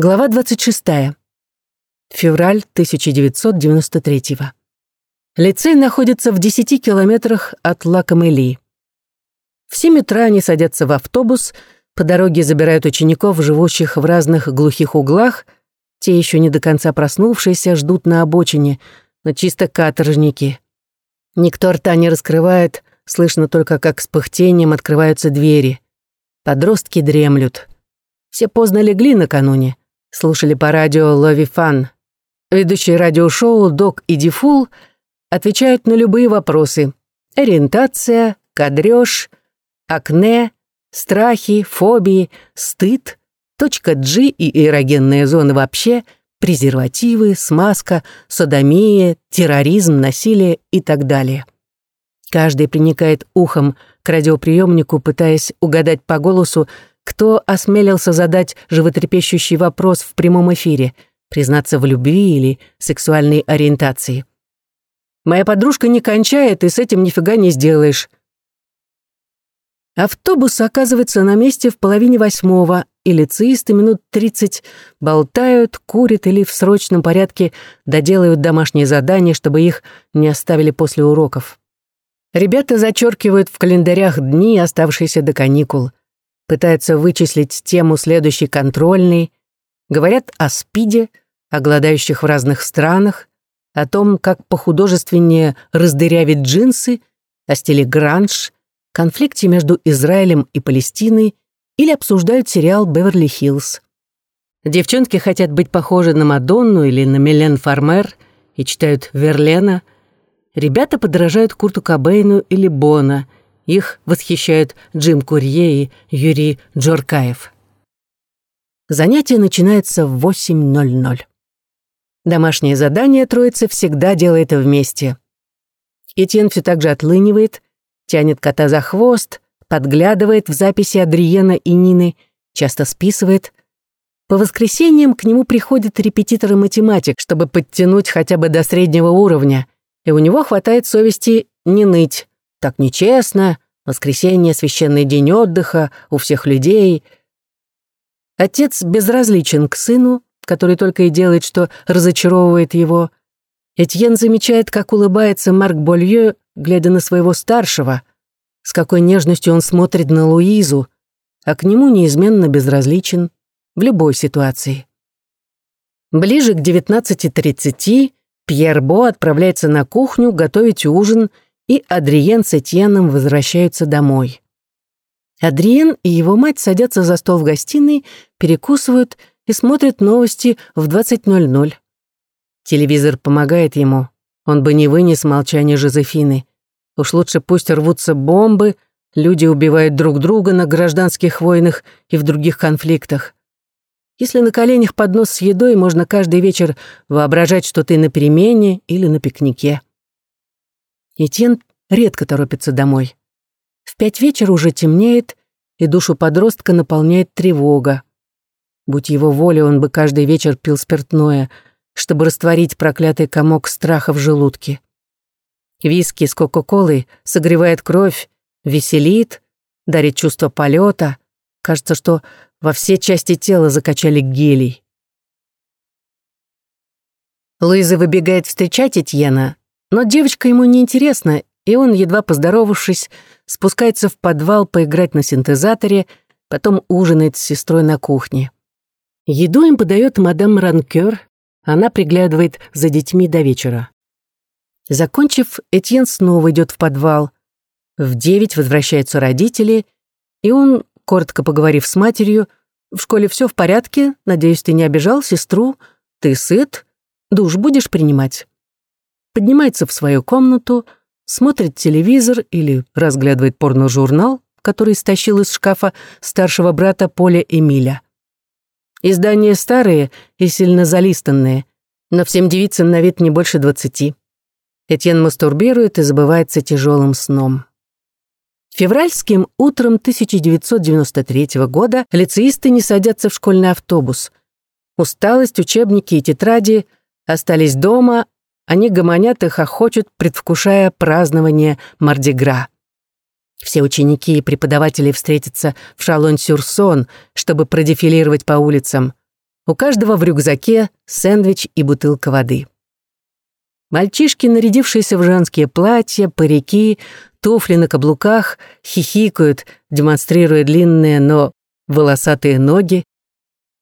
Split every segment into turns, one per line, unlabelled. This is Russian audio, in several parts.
Глава 26. Февраль 1993. Лицей находится в 10 километрах от Лакамели. В 7 утра они садятся в автобус, по дороге забирают учеников, живущих в разных глухих углах, те еще не до конца проснувшиеся ждут на обочине, но чисто каторжники. Никто рта не раскрывает, слышно только, как с пыхтением открываются двери. Подростки дремлют. Все поздно легли накануне, слушали по радио «Лови Фан». Ведущие радиошоу «Док» и «Дифул» отвечают на любые вопросы. Ориентация, кадрёж, акне, страхи, фобии, стыд, точка G и эрогенные зоны вообще, презервативы, смазка, садомия, терроризм, насилие и так далее. Каждый приникает ухом к радиоприемнику, пытаясь угадать по голосу, кто осмелился задать животрепещущий вопрос в прямом эфире, признаться в любви или сексуальной ориентации? «Моя подружка не кончает, и с этим нифига не сделаешь». Автобус оказывается на месте в половине восьмого, и лицеисты минут тридцать болтают, курят или в срочном порядке доделают домашние задания, чтобы их не оставили после уроков. Ребята зачеркивают в календарях дни, оставшиеся до каникул пытаются вычислить тему следующей контрольной, говорят о СПИДе, о голодающих в разных странах, о том, как похудожественнее раздырявить джинсы, о стиле гранж, конфликте между Израилем и Палестиной или обсуждают сериал «Беверли-Хиллз». Девчонки хотят быть похожи на Мадонну или на Милен Фармер и читают Верлена. Ребята подражают Курту Кобейну или Бона – их восхищают Джим Курье и Юрий Джоркаев. Занятие начинается в 8.00. Домашнее задание троица всегда делает вместе. Этьен все так же отлынивает, тянет кота за хвост, подглядывает в записи Адриена и Нины, часто списывает. По воскресеньям к нему приходит репетитор и математик, чтобы подтянуть хотя бы до среднего уровня, и у него хватает совести не ныть. Так нечестно, воскресенье — священный день отдыха у всех людей. Отец безразличен к сыну, который только и делает, что разочаровывает его. Этьен замечает, как улыбается Марк Болье, глядя на своего старшего, с какой нежностью он смотрит на Луизу, а к нему неизменно безразличен в любой ситуации. Ближе к 19.30 Пьер Бо отправляется на кухню готовить ужин — и Адриен с Этьеном возвращаются домой. Адриен и его мать садятся за стол в гостиной, перекусывают и смотрят новости в 20.00. Телевизор помогает ему. Он бы не вынес молчание Жозефины. Уж лучше пусть рвутся бомбы, люди убивают друг друга на гражданских войнах и в других конфликтах. Если на коленях поднос с едой, можно каждый вечер воображать, что ты на перемене или на пикнике. Этьен редко торопится домой. В пять вечера уже темнеет, и душу подростка наполняет тревога. Будь его воля, он бы каждый вечер пил спиртное, чтобы растворить проклятый комок страха в желудке. Виски с Кока-Колой согревает кровь, веселит, дарит чувство полета. Кажется, что во все части тела закачали гелий. Луиза выбегает встречать Этьена, но девочка ему не интересна, и он, едва поздоровавшись, спускается в подвал поиграть на синтезаторе, потом ужинает с сестрой на кухне. Еду им подает мадам Ранкер, она приглядывает за детьми до вечера. Закончив, Этьен снова идет в подвал. В девять возвращаются родители, и он, коротко поговорив с матерью, «В школе все в порядке, надеюсь, ты не обижал сестру, ты сыт, душ будешь принимать?» Поднимается в свою комнату, смотрит телевизор или разглядывает порножурнал, который стащил из шкафа старшего брата Поля Эмиля. Издания старые и сильно залистанные, но всем девицам на вид не больше двадцати. Этьен мастурбирует и забывается тяжелым сном. Февральским утром 1993 года лицеисты не садятся в школьный автобус. Усталость, учебники и тетради остались дома, они гомонят и хохочут, предвкушая празднование Мардигра. Все ученики и преподаватели встретятся в Шалон-Сюрсон, чтобы продефилировать по улицам. У каждого в рюкзаке сэндвич и бутылка воды. Мальчишки, нарядившиеся в женские платья, парики, туфли на каблуках, хихикают, демонстрируя длинные, но волосатые ноги.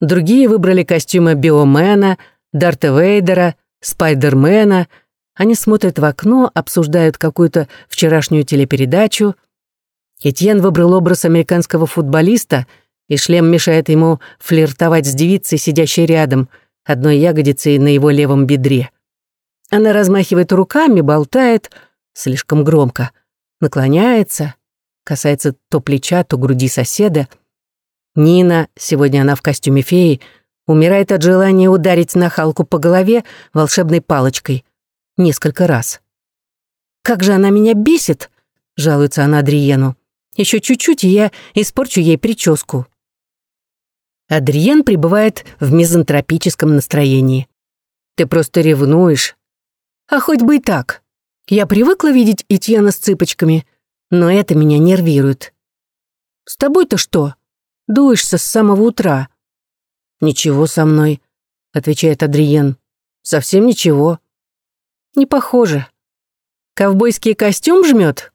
Другие выбрали костюмы Биомена, Дарта Вейдера, Спайдермена. Они смотрят в окно, обсуждают какую-то вчерашнюю телепередачу. Этьен выбрал образ американского футболиста, и шлем мешает ему флиртовать с девицей, сидящей рядом, одной ягодицей на его левом бедре. Она размахивает руками, болтает, слишком громко, наклоняется, касается то плеча, то груди соседа. Нина, сегодня она в костюме феи, умирает от желания ударить нахалку по голове волшебной палочкой. Несколько раз. «Как же она меня бесит!» — жалуется она Адриену. Еще чуть-чуть, и я испорчу ей прическу». Адриен пребывает в мизантропическом настроении. «Ты просто ревнуешь, а хоть бы и так. Я привыкла видеть Этьена с цыпочками, но это меня нервирует. С тобой-то что? Дуешься с самого утра. Ничего со мной, отвечает Адриен. Совсем ничего. Не похоже. Ковбойский костюм жмет?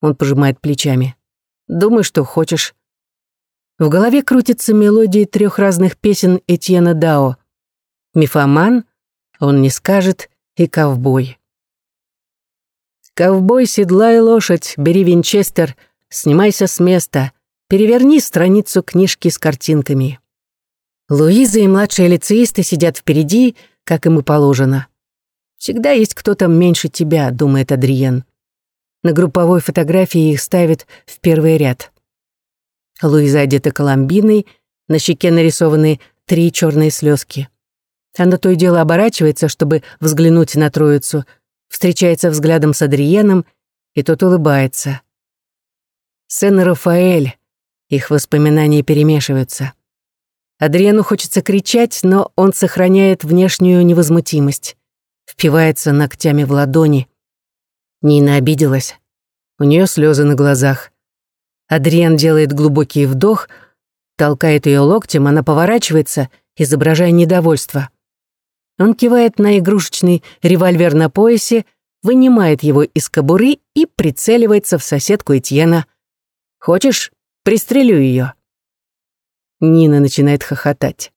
Он пожимает плечами. Думай, что хочешь. В голове крутится мелодии трех разных песен Этьена Дао. Мифоман, он не скажет, и ковбой. Ковбой, седлай лошадь, бери винчестер, снимайся с места, переверни страницу книжки с картинками. Луиза и младшие лицеисты сидят впереди, как им и положено. Всегда есть кто-то меньше тебя, думает Адриен. На групповой фотографии их ставят в первый ряд. Луиза одета коломбиной, на щеке нарисованы три черные слезки. Она то и дело оборачивается, чтобы взглянуть на троицу, встречается взглядом с Адриеном, и тот улыбается. Сен Рафаэль, их воспоминания перемешиваются. Адриену хочется кричать, но он сохраняет внешнюю невозмутимость, впивается ногтями в ладони. Нина обиделась. У нее слезы на глазах. Адриен делает глубокий вдох, толкает ее локтем, она поворачивается, изображая недовольство. Он кивает на игрушечный револьвер на поясе, вынимает его из кобуры и прицеливается в соседку Этьена. «Хочешь, пристрелю ее?» Нина начинает хохотать.